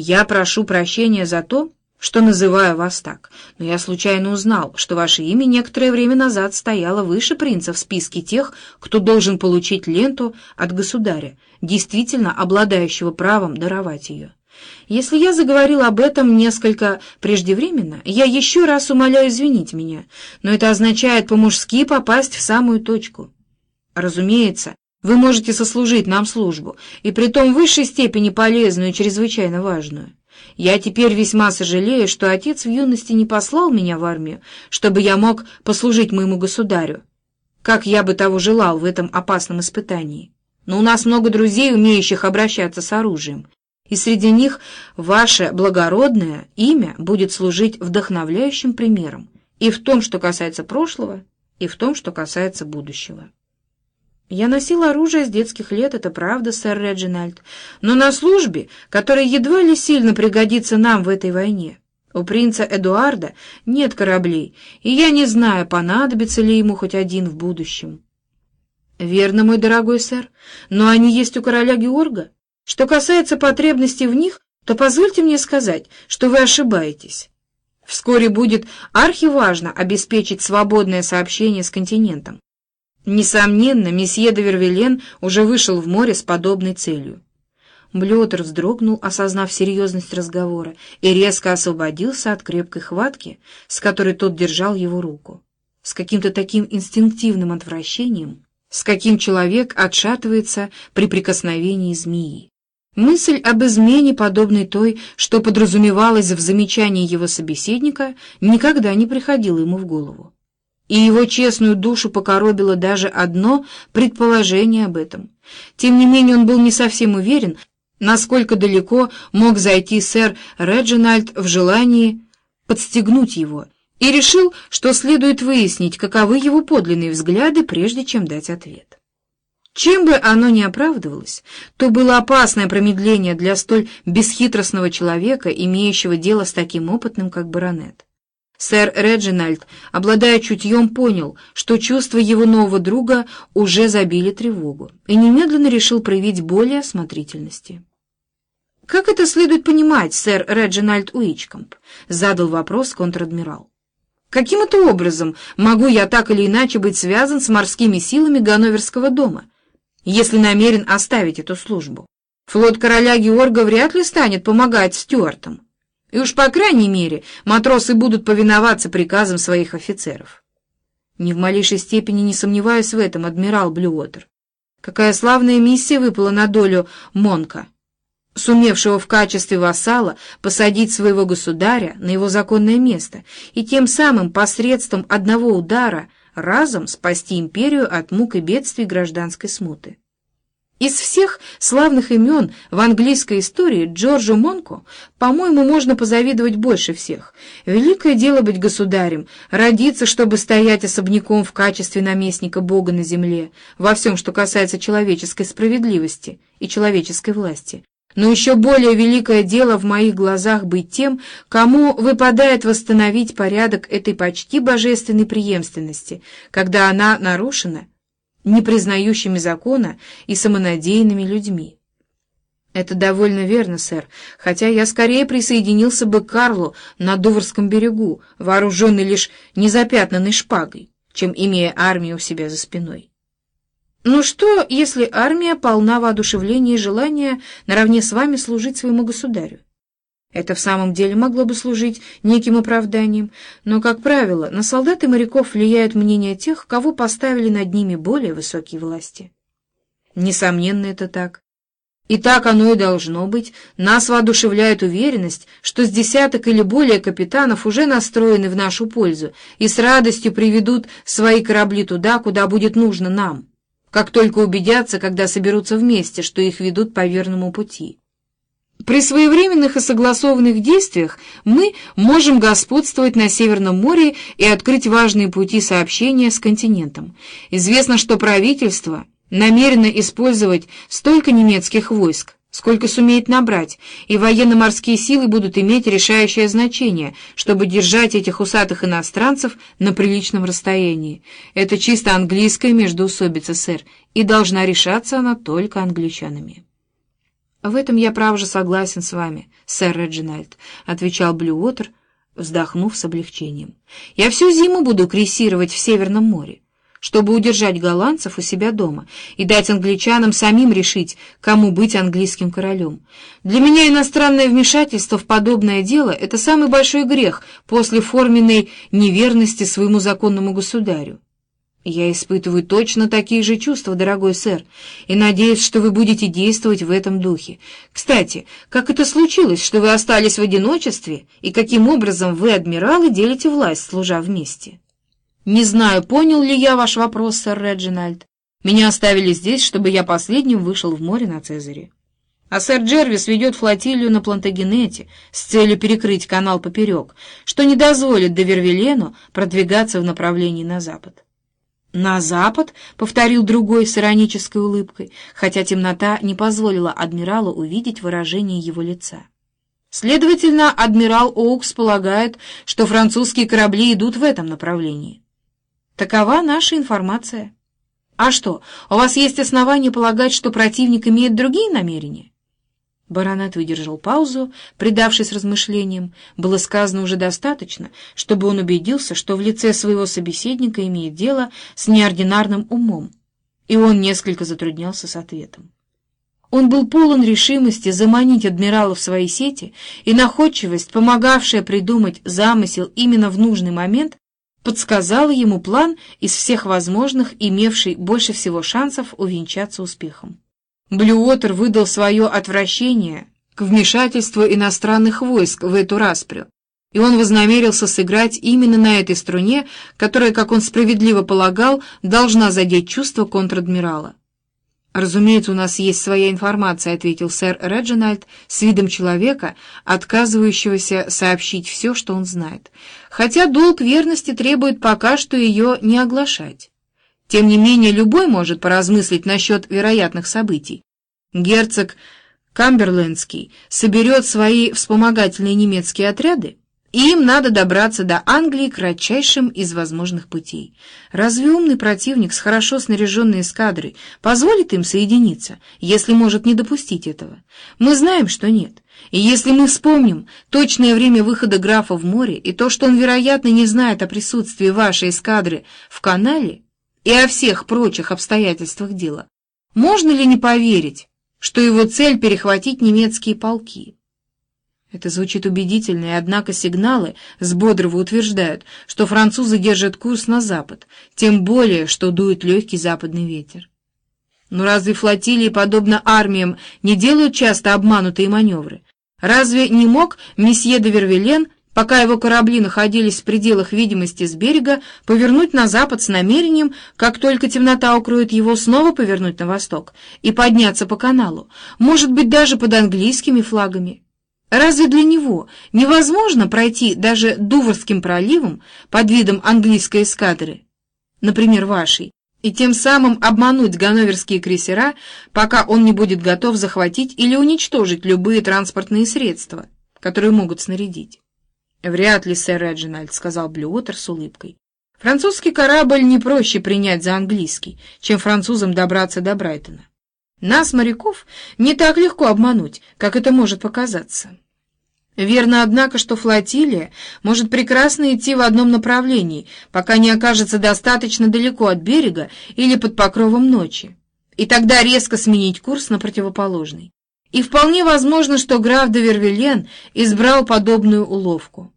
Я прошу прощения за то, что называю вас так, но я случайно узнал, что ваше имя некоторое время назад стояло выше принца в списке тех, кто должен получить ленту от государя, действительно обладающего правом даровать ее. Если я заговорил об этом несколько преждевременно, я еще раз умоляю извинить меня, но это означает по-мужски попасть в самую точку. Разумеется, вы можете сослужить нам службу, и при том в высшей степени полезную и чрезвычайно важную. Я теперь весьма сожалею, что отец в юности не послал меня в армию, чтобы я мог послужить моему государю, как я бы того желал в этом опасном испытании. Но у нас много друзей, умеющих обращаться с оружием, и среди них ваше благородное имя будет служить вдохновляющим примером и в том, что касается прошлого, и в том, что касается будущего. Я носил оружие с детских лет, это правда, сэр Реджинальд, но на службе, которая едва ли сильно пригодится нам в этой войне. У принца Эдуарда нет кораблей, и я не знаю, понадобится ли ему хоть один в будущем. Верно, мой дорогой сэр, но они есть у короля Георга. Что касается потребностей в них, то позвольте мне сказать, что вы ошибаетесь. Вскоре будет архиважно обеспечить свободное сообщение с континентом. Несомненно, месье де Вервилен уже вышел в море с подобной целью. Блюотер вздрогнул, осознав серьезность разговора, и резко освободился от крепкой хватки, с которой тот держал его руку. С каким-то таким инстинктивным отвращением, с каким человек отшатывается при прикосновении змеи. Мысль об измене, подобной той, что подразумевалось в замечании его собеседника, никогда не приходила ему в голову и его честную душу покоробило даже одно предположение об этом. Тем не менее он был не совсем уверен, насколько далеко мог зайти сэр Реджинальд в желании подстегнуть его, и решил, что следует выяснить, каковы его подлинные взгляды, прежде чем дать ответ. Чем бы оно ни оправдывалось, то было опасное промедление для столь бесхитростного человека, имеющего дело с таким опытным, как баронет. Сэр Реджинальд, обладая чутьем, понял, что чувства его нового друга уже забили тревогу, и немедленно решил проявить более осмотрительности. «Как это следует понимать, сэр Реджинальд Уичкомп?» — задал вопрос контр-адмирал. «Каким это образом могу я так или иначе быть связан с морскими силами Ганноверского дома, если намерен оставить эту службу? Флот короля Георга вряд ли станет помогать стюартам». И уж по крайней мере матросы будут повиноваться приказам своих офицеров. Ни в малейшей степени не сомневаюсь в этом, адмирал Блюотер. Какая славная миссия выпала на долю Монка, сумевшего в качестве вассала посадить своего государя на его законное место и тем самым посредством одного удара разом спасти империю от мук и бедствий гражданской смуты. Из всех славных имен в английской истории Джорджу Монку, по-моему, можно позавидовать больше всех. Великое дело быть государем, родиться, чтобы стоять особняком в качестве наместника Бога на земле, во всем, что касается человеческой справедливости и человеческой власти. Но еще более великое дело в моих глазах быть тем, кому выпадает восстановить порядок этой почти божественной преемственности, когда она нарушена – не признающими закона и самонадеянными людьми. Это довольно верно, сэр, хотя я скорее присоединился бы к Карлу на Дуврском берегу, вооруженный лишь незапятнанной шпагой, чем имея армию у себя за спиной. Ну что, если армия полна воодушевления и желания наравне с вами служить своему государю? Это в самом деле могло бы служить неким оправданием, но, как правило, на солдат и моряков влияет мнение тех, кого поставили над ними более высокие власти. Несомненно, это так. И так оно и должно быть. Нас воодушевляет уверенность, что с десяток или более капитанов уже настроены в нашу пользу и с радостью приведут свои корабли туда, куда будет нужно нам, как только убедятся, когда соберутся вместе, что их ведут по верному пути. При своевременных и согласованных действиях мы можем господствовать на Северном море и открыть важные пути сообщения с континентом. Известно, что правительство намерено использовать столько немецких войск, сколько сумеет набрать, и военно-морские силы будут иметь решающее значение, чтобы держать этих усатых иностранцев на приличном расстоянии. Это чисто английская междоусобица, сэр, и должна решаться она только англичанами. «В этом я, право же, согласен с вами, сэр Реджинальд», — отвечал Блюотер, вздохнув с облегчением. «Я всю зиму буду крейсировать в Северном море, чтобы удержать голландцев у себя дома и дать англичанам самим решить, кому быть английским королем. Для меня иностранное вмешательство в подобное дело — это самый большой грех после форменной неверности своему законному государю. Я испытываю точно такие же чувства, дорогой сэр, и надеюсь, что вы будете действовать в этом духе. Кстати, как это случилось, что вы остались в одиночестве, и каким образом вы, адмиралы, делите власть, служа вместе? Не знаю, понял ли я ваш вопрос, сэр Реджинальд. Меня оставили здесь, чтобы я последним вышел в море на Цезаре. А сэр Джервис ведет флотилию на Плантагенете с целью перекрыть канал поперек, что не дозволит Довервилену продвигаться в направлении на запад. «На запад?» — повторил другой с иронической улыбкой, хотя темнота не позволила адмиралу увидеть выражение его лица. Следовательно, адмирал Оукс полагает, что французские корабли идут в этом направлении. Такова наша информация. А что, у вас есть основания полагать, что противник имеет другие намерения? Баронет выдержал паузу, предавшись размышлениям. Было сказано уже достаточно, чтобы он убедился, что в лице своего собеседника имеет дело с неординарным умом, и он несколько затруднялся с ответом. Он был полон решимости заманить адмирала в свои сети, и находчивость, помогавшая придумать замысел именно в нужный момент, подсказала ему план из всех возможных, имевший больше всего шансов увенчаться успехом. Блюотер выдал свое отвращение к вмешательству иностранных войск в эту распрю, и он вознамерился сыграть именно на этой струне, которая, как он справедливо полагал, должна задеть чувство контр-адмирала. «Разумеется, у нас есть своя информация», — ответил сэр Реджинальд с видом человека, отказывающегося сообщить все, что он знает, хотя долг верности требует пока что ее не оглашать. Тем не менее, любой может поразмыслить насчет вероятных событий. Герцог Камберлендский соберет свои вспомогательные немецкие отряды, и им надо добраться до Англии кратчайшим из возможных путей. Разве умный противник с хорошо снаряженной эскадрой позволит им соединиться, если может не допустить этого? Мы знаем, что нет. И если мы вспомним точное время выхода графа в море и то, что он, вероятно, не знает о присутствии вашей эскадры в канале, и о всех прочих обстоятельствах дела, можно ли не поверить, что его цель — перехватить немецкие полки? Это звучит убедительно, и однако сигналы с бодрого утверждают, что французы держат курс на запад, тем более, что дует легкий западный ветер. Но разве флотилии, подобно армиям, не делают часто обманутые маневры? Разве не мог месье де Вервилен пока его корабли находились в пределах видимости с берега, повернуть на запад с намерением, как только темнота укроет его, снова повернуть на восток и подняться по каналу, может быть, даже под английскими флагами. Разве для него невозможно пройти даже Дуврским проливом под видом английской эскадры, например, вашей, и тем самым обмануть ганноверские крейсера, пока он не будет готов захватить или уничтожить любые транспортные средства, которые могут снарядить? «Вряд ли, сэр Реджинальд», — сказал Блюотер с улыбкой. «Французский корабль не проще принять за английский, чем французам добраться до Брайтона. Нас, моряков, не так легко обмануть, как это может показаться». Верно, однако, что флотилия может прекрасно идти в одном направлении, пока не окажется достаточно далеко от берега или под покровом ночи, и тогда резко сменить курс на противоположный. И вполне возможно, что граф де Вервилен избрал подобную уловку.